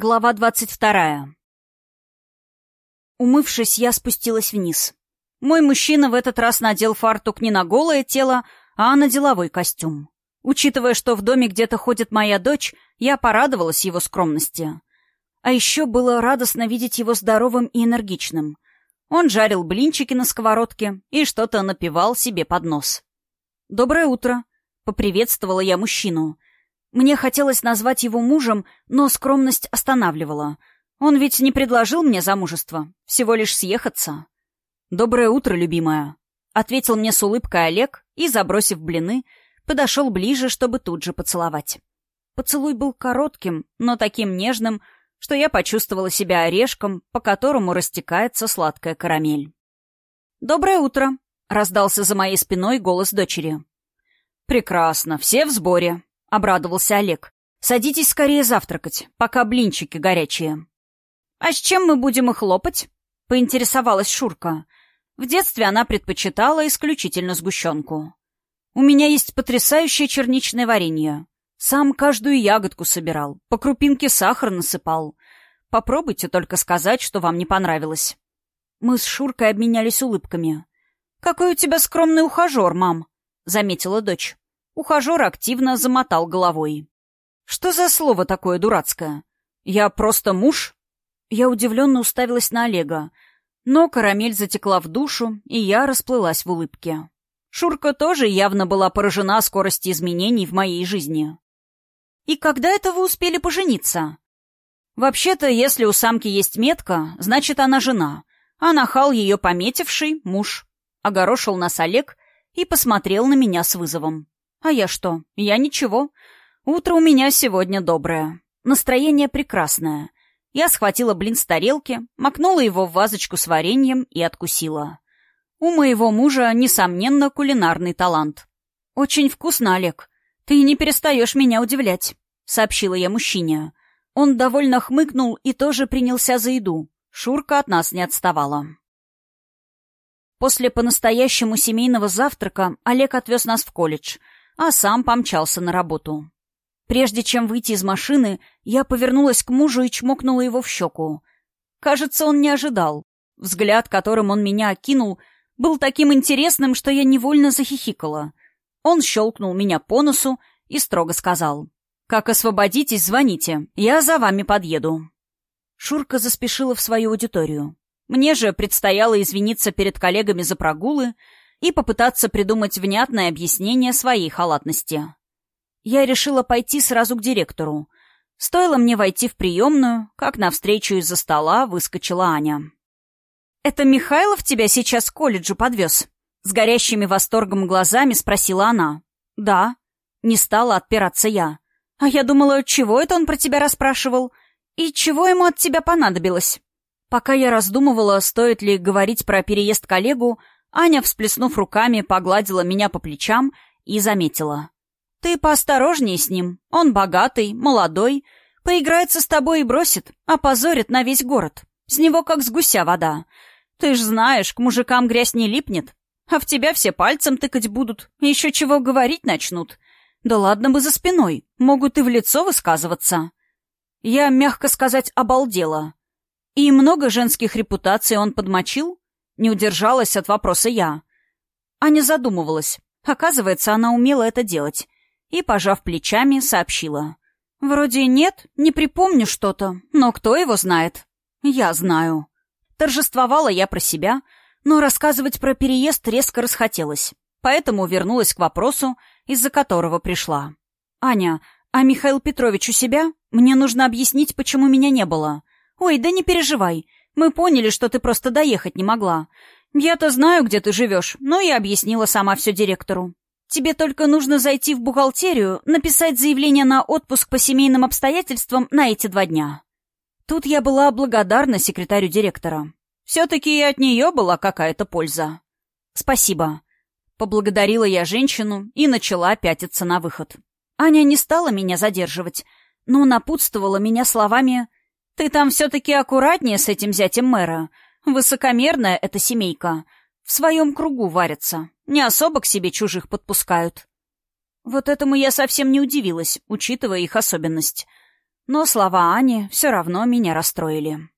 Глава двадцать вторая. Умывшись, я спустилась вниз. Мой мужчина в этот раз надел фартук не на голое тело, а на деловой костюм. Учитывая, что в доме где-то ходит моя дочь, я порадовалась его скромности. А еще было радостно видеть его здоровым и энергичным. Он жарил блинчики на сковородке и что-то напивал себе под нос. «Доброе утро», — поприветствовала я мужчину — мне хотелось назвать его мужем, но скромность останавливала. Он ведь не предложил мне замужество, всего лишь съехаться. «Доброе утро, любимая», — ответил мне с улыбкой Олег и, забросив блины, подошел ближе, чтобы тут же поцеловать. Поцелуй был коротким, но таким нежным, что я почувствовала себя орешком, по которому растекается сладкая карамель. «Доброе утро», — раздался за моей спиной голос дочери. «Прекрасно, все в сборе», — обрадовался Олег. «Садитесь скорее завтракать, пока блинчики горячие». «А с чем мы будем их лопать?» — поинтересовалась Шурка. В детстве она предпочитала исключительно сгущенку. «У меня есть потрясающее черничное варенье. Сам каждую ягодку собирал, по крупинке сахар насыпал. Попробуйте только сказать, что вам не понравилось». Мы с Шуркой обменялись улыбками. «Какой у тебя скромный ухажер, мам», — заметила дочь. Ухажер активно замотал головой. «Что за слово такое дурацкое? Я просто муж?» Я удивленно уставилась на Олега, но карамель затекла в душу, и я расплылась в улыбке. Шурка тоже явно была поражена скоростью изменений в моей жизни. «И когда это вы успели пожениться?» «Вообще-то, если у самки есть метка, значит, она жена, а нахал ее пометивший — муж», — огорошил нас Олег и посмотрел на меня с вызовом. А я что? Я ничего. Утро у меня сегодня доброе. Настроение прекрасное. Я схватила блин с тарелки, макнула его в вазочку с вареньем и откусила. У моего мужа, несомненно, кулинарный талант. «Очень вкусно, Олег. Ты не перестаешь меня удивлять», — сообщила я мужчине. Он довольно хмыкнул и тоже принялся за еду. Шурка от нас не отставала. После по-настоящему семейного завтрака Олег отвез нас в колледж — а сам помчался на работу. Прежде чем выйти из машины, я повернулась к мужу и чмокнула его в щеку. Кажется, он не ожидал. Взгляд, которым он меня окинул, был таким интересным, что я невольно захихикала. Он щелкнул меня по носу и строго сказал. «Как освободитесь, звоните. Я за вами подъеду». Шурка заспешила в свою аудиторию. Мне же предстояло извиниться перед коллегами за прогулы и попытаться придумать внятное объяснение своей халатности. Я решила пойти сразу к директору. Стоило мне войти в приемную, как навстречу из-за стола выскочила Аня. «Это Михайлов тебя сейчас к колледжу подвез?» С горящими восторгом глазами спросила она. «Да». Не стала отпираться я. «А я думала, чего это он про тебя расспрашивал? И чего ему от тебя понадобилось?» Пока я раздумывала, стоит ли говорить про переезд коллегу, Аня, всплеснув руками, погладила меня по плечам и заметила. «Ты поосторожнее с ним. Он богатый, молодой. Поиграется с тобой и бросит, опозорит на весь город. С него как с гуся вода. Ты ж знаешь, к мужикам грязь не липнет. А в тебя все пальцем тыкать будут, еще чего говорить начнут. Да ладно бы за спиной, могут и в лицо высказываться». Я, мягко сказать, обалдела. И много женских репутаций он подмочил? Не удержалась от вопроса я. Аня задумывалась. Оказывается, она умела это делать. И, пожав плечами, сообщила. «Вроде нет, не припомню что-то, но кто его знает?» «Я знаю». Торжествовала я про себя, но рассказывать про переезд резко расхотелось, поэтому вернулась к вопросу, из-за которого пришла. «Аня, а Михаил Петрович у себя? Мне нужно объяснить, почему меня не было. Ой, да не переживай, мы поняли, что ты просто доехать не могла. Я-то знаю, где ты живешь, но и объяснила сама все директору. Тебе только нужно зайти в бухгалтерию, написать заявление на отпуск по семейным обстоятельствам на эти два дня. Тут я была благодарна секретарю директора. Все-таки и от нее была какая-то польза. Спасибо. Поблагодарила я женщину и начала пятиться на выход. Аня не стала меня задерживать, но напутствовала меня словами ты там все-таки аккуратнее с этим зятем мэра. Высокомерная эта семейка. В своем кругу варятся. Не особо к себе чужих подпускают. Вот этому я совсем не удивилась, учитывая их особенность. Но слова Ани все равно меня расстроили.